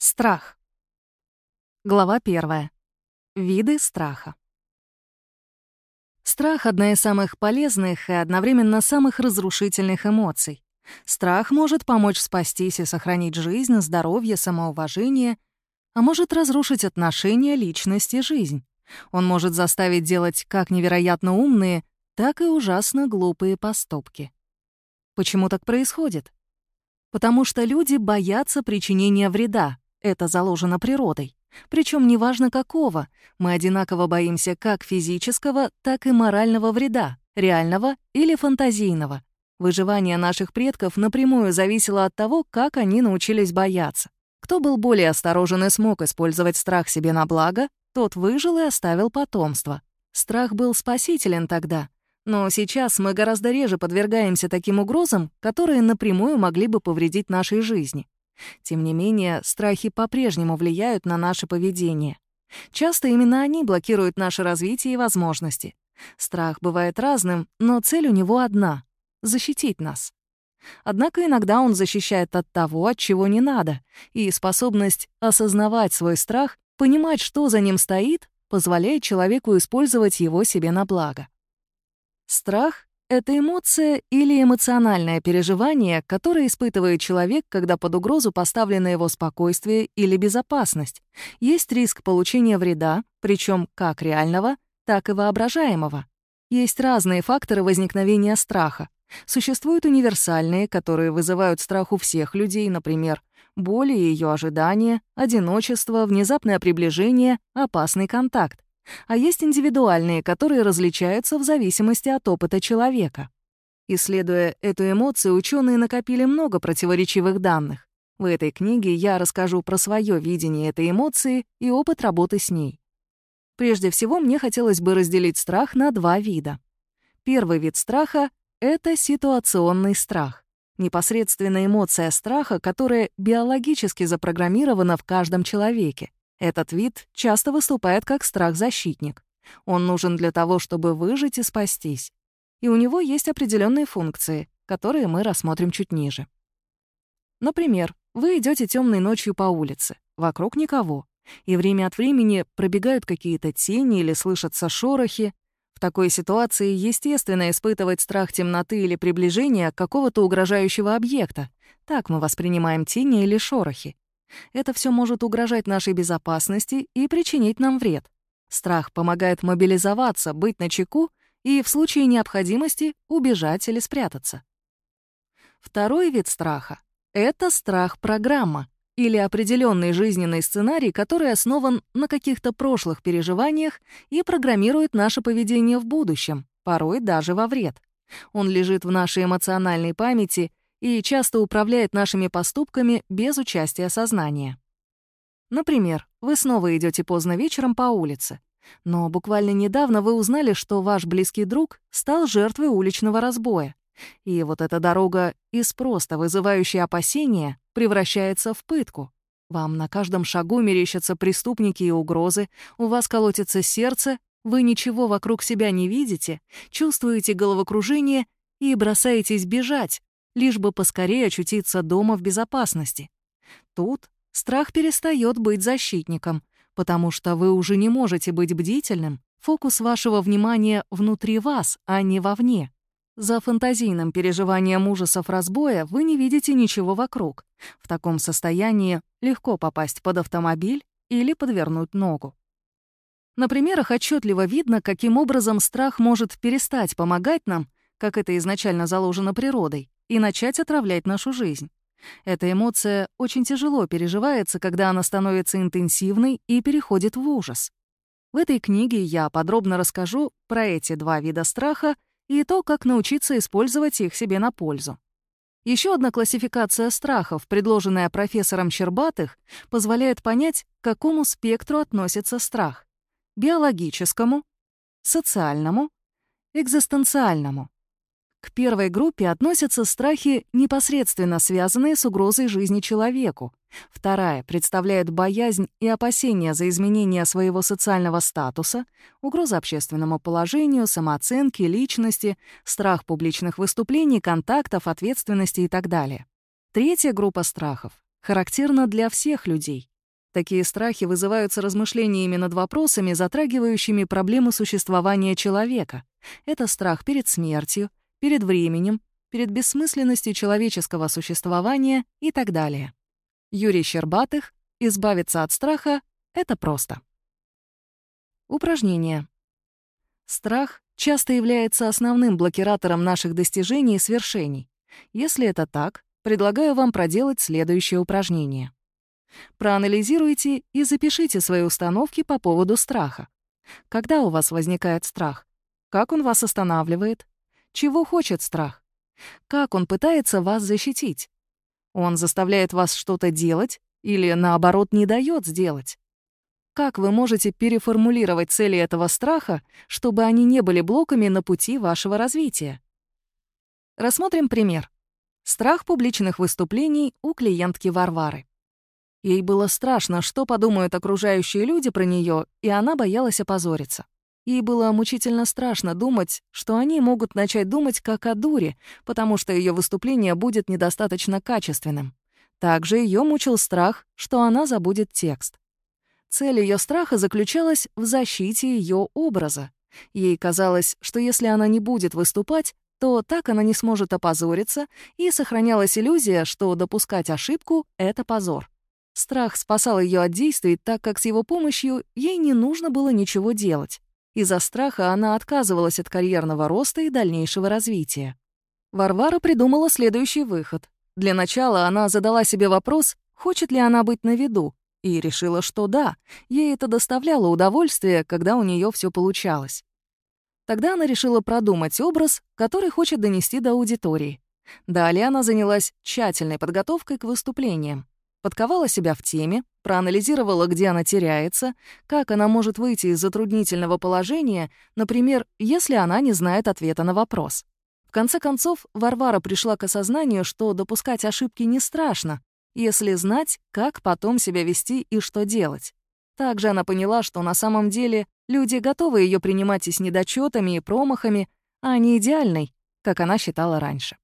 Страх. Глава первая. Виды страха. Страх — одна из самых полезных и одновременно самых разрушительных эмоций. Страх может помочь спастись и сохранить жизнь, здоровье, самоуважение, а может разрушить отношения, личность и жизнь. Он может заставить делать как невероятно умные, так и ужасно глупые поступки. Почему так происходит? Потому что люди боятся причинения вреда, это заложено природой. Причем неважно какого, мы одинаково боимся как физического, так и морального вреда, реального или фантазийного. Выживание наших предков напрямую зависело от того, как они научились бояться. Кто был более осторожен и смог использовать страх себе на благо, тот выжил и оставил потомство. Страх был спасителен тогда, но сейчас мы гораздо реже подвергаемся таким угрозам, которые напрямую могли бы повредить нашей жизни. Тем не менее, страхи по-прежнему влияют на наше поведение. Часто именно они блокируют наше развитие и возможности. Страх бывает разным, но цель у него одна — защитить нас. Однако иногда он защищает от того, от чего не надо, и способность осознавать свой страх, понимать, что за ним стоит, позволяет человеку использовать его себе на благо. Страх это эмоция или эмоциональное переживание, которое испытывает человек, когда под угрозу поставлено его спокойствие или безопасность. Есть риск получения вреда, причем как реального, так и воображаемого. Есть разные факторы возникновения страха. Существуют универсальные, которые вызывают страх у всех людей, например, боль и ее ожидания, одиночество, внезапное приближение, опасный контакт а есть индивидуальные, которые различаются в зависимости от опыта человека. Исследуя эту эмоцию, ученые накопили много противоречивых данных. В этой книге я расскажу про свое видение этой эмоции и опыт работы с ней. Прежде всего, мне хотелось бы разделить страх на два вида. Первый вид страха — это ситуационный страх. Непосредственная эмоция страха, которая биологически запрограммирована в каждом человеке. Этот вид часто выступает как страх-защитник. Он нужен для того, чтобы выжить и спастись. И у него есть определенные функции, которые мы рассмотрим чуть ниже. Например, вы идете темной ночью по улице, вокруг никого, и время от времени пробегают какие-то тени или слышатся шорохи. В такой ситуации естественно испытывать страх темноты или приближения какого-то угрожающего объекта. Так мы воспринимаем тени или шорохи. Это все может угрожать нашей безопасности и причинить нам вред. Страх помогает мобилизоваться, быть начеку и в случае необходимости убежать или спрятаться. Второй вид страха — это страх-программа или определенный жизненный сценарий, который основан на каких-то прошлых переживаниях и программирует наше поведение в будущем, порой даже во вред. Он лежит в нашей эмоциональной памяти и часто управляет нашими поступками без участия сознания. Например, вы снова идете поздно вечером по улице, но буквально недавно вы узнали, что ваш близкий друг стал жертвой уличного разбоя. И вот эта дорога из просто вызывающей опасения превращается в пытку. Вам на каждом шагу мерещатся преступники и угрозы, у вас колотится сердце, вы ничего вокруг себя не видите, чувствуете головокружение и бросаетесь бежать, лишь бы поскорее очутиться дома в безопасности. Тут страх перестает быть защитником, потому что вы уже не можете быть бдительным, фокус вашего внимания внутри вас, а не вовне. За фантазийным переживанием ужасов разбоя вы не видите ничего вокруг. В таком состоянии легко попасть под автомобиль или подвернуть ногу. На примерах отчетливо видно, каким образом страх может перестать помогать нам, как это изначально заложено природой, и начать отравлять нашу жизнь. Эта эмоция очень тяжело переживается, когда она становится интенсивной и переходит в ужас. В этой книге я подробно расскажу про эти два вида страха и то, как научиться использовать их себе на пользу. Еще одна классификация страхов, предложенная профессором Щербатых, позволяет понять, к какому спектру относится страх — биологическому, социальному, экзистенциальному. К первой группе относятся страхи, непосредственно связанные с угрозой жизни человеку. Вторая представляет боязнь и опасения за изменение своего социального статуса, угроза общественному положению, самооценке, личности, страх публичных выступлений, контактов, ответственности и так далее. Третья группа страхов характерна для всех людей Такие страхи вызываются размышлениями над вопросами, затрагивающими проблему существования человека. Это страх перед смертью, перед временем, перед бессмысленностью человеческого существования и так далее. Юрий Щербатых «Избавиться от страха — это просто». Упражнение. Страх часто является основным блокиратором наших достижений и свершений. Если это так, предлагаю вам проделать следующее упражнение. Проанализируйте и запишите свои установки по поводу страха. Когда у вас возникает страх? Как он вас останавливает? Чего хочет страх? Как он пытается вас защитить? Он заставляет вас что-то делать или, наоборот, не дает сделать? Как вы можете переформулировать цели этого страха, чтобы они не были блоками на пути вашего развития? Рассмотрим пример. Страх публичных выступлений у клиентки Варвары. Ей было страшно, что подумают окружающие люди про нее, и она боялась опозориться. Ей было мучительно страшно думать, что они могут начать думать как о дуре, потому что ее выступление будет недостаточно качественным. Также ее мучил страх, что она забудет текст. Цель ее страха заключалась в защите ее образа. Ей казалось, что если она не будет выступать, то так она не сможет опозориться, и сохранялась иллюзия, что допускать ошибку — это позор. Страх спасал ее от действий, так как с его помощью ей не нужно было ничего делать. Из-за страха она отказывалась от карьерного роста и дальнейшего развития. Варвара придумала следующий выход. Для начала она задала себе вопрос, хочет ли она быть на виду, и решила, что да, ей это доставляло удовольствие, когда у нее все получалось. Тогда она решила продумать образ, который хочет донести до аудитории. Далее она занялась тщательной подготовкой к выступлениям подковала себя в теме, проанализировала, где она теряется, как она может выйти из затруднительного положения, например, если она не знает ответа на вопрос. В конце концов, Варвара пришла к осознанию, что допускать ошибки не страшно, если знать, как потом себя вести и что делать. Также она поняла, что на самом деле люди готовы ее принимать и с недочетами, и промахами, а не идеальной, как она считала раньше.